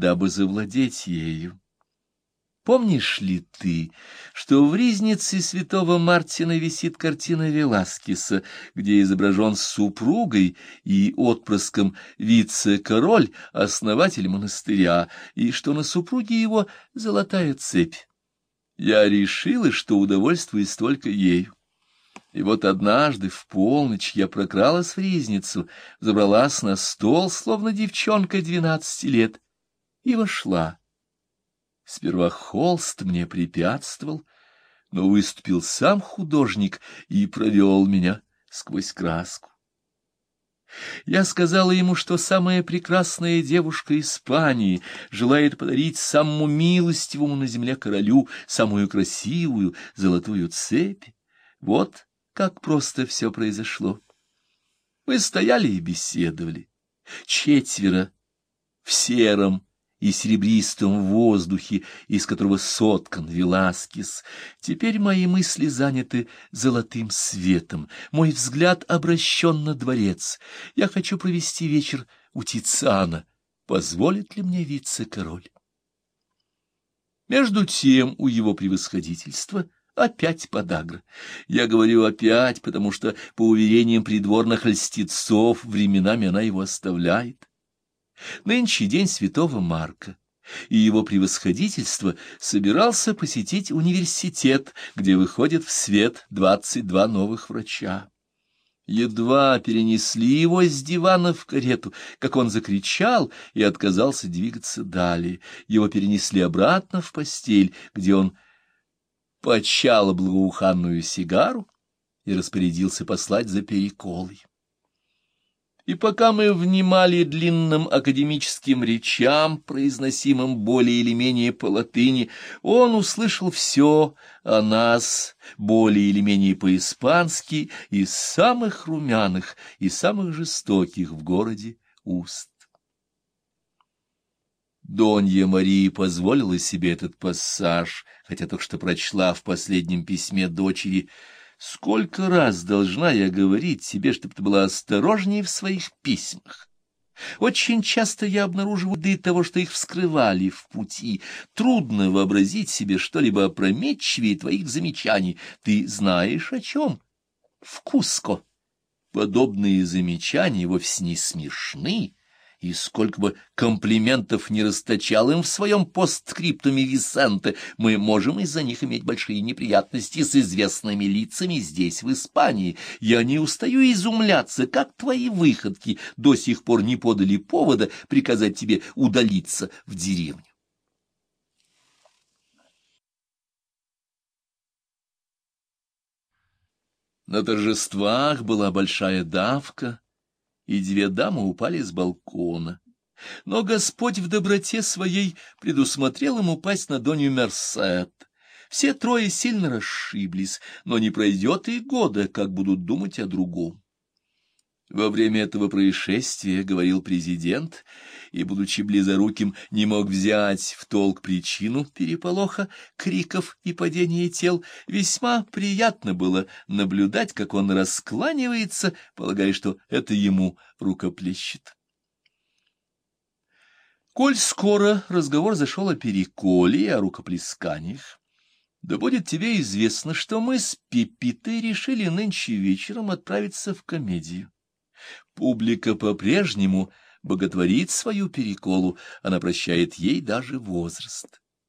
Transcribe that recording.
дабы завладеть ею. Помнишь ли ты, что в ризнице святого Мартина висит картина Веласкеса, где изображен с супругой и отпрыском вице-король, основатель монастыря, и что на супруге его золотая цепь? Я решила, что удовольствуюсь только ею. И вот однажды в полночь я прокралась в ризницу, забралась на стол, словно девчонка двенадцати лет, и вошла. Сперва холст мне препятствовал, но выступил сам художник и провел меня сквозь краску. Я сказала ему, что самая прекрасная девушка Испании желает подарить самому милостивому на земле королю самую красивую золотую цепь. Вот как просто все произошло. Мы стояли и беседовали. Четверо в сером и серебристом воздухе, из которого соткан Веласкес. Теперь мои мысли заняты золотым светом, мой взгляд обращен на дворец. Я хочу провести вечер у Тициана. Позволит ли мне вице-король? Между тем у его превосходительства опять подагра. Я говорю опять, потому что, по уверениям придворных льстецов, временами она его оставляет. Нынче день святого Марка, и его превосходительство собирался посетить университет, где выходит в свет двадцать два новых врача. Едва перенесли его с дивана в карету, как он закричал и отказался двигаться далее. Его перенесли обратно в постель, где он почал благоуханную сигару и распорядился послать за переколой. И пока мы внимали длинным академическим речам, произносимым более или менее по латыни, он услышал все о нас, более или менее по-испански, из самых румяных и самых жестоких в городе уст. Донья Мария позволила себе этот пассаж, хотя только что прочла в последнем письме дочери — Сколько раз должна я говорить себе, чтобы ты была осторожнее в своих письмах? Очень часто я обнаруживаю да того, что их вскрывали в пути. Трудно вообразить себе что-либо опрометчивее твоих замечаний. Ты знаешь о чем? Вкуско. Подобные замечания вовсе не смешны, и сколько бы комплиментов не расточал им в своем постскриптуме Висенте, мы можем из-за них иметь большие неприятности с известными лицами здесь, в Испании. Я не устаю изумляться, как твои выходки до сих пор не подали повода приказать тебе удалиться в деревню. На торжествах была большая давка, и две дамы упали с балкона. Но Господь в доброте своей предусмотрел им упасть на Донью Мерсет. Все трое сильно расшиблись, но не пройдет и года, как будут думать о другом. Во время этого происшествия, говорил президент, и, будучи близоруким, не мог взять в толк причину переполоха, криков и падения тел, весьма приятно было наблюдать, как он раскланивается, полагая, что это ему рукоплещет. Коль скоро разговор зашел о переколе и о рукоплесканиях, да будет тебе известно, что мы с Пепитой решили нынче вечером отправиться в комедию. Публика по-прежнему боготворит свою переколу, она прощает ей даже возраст.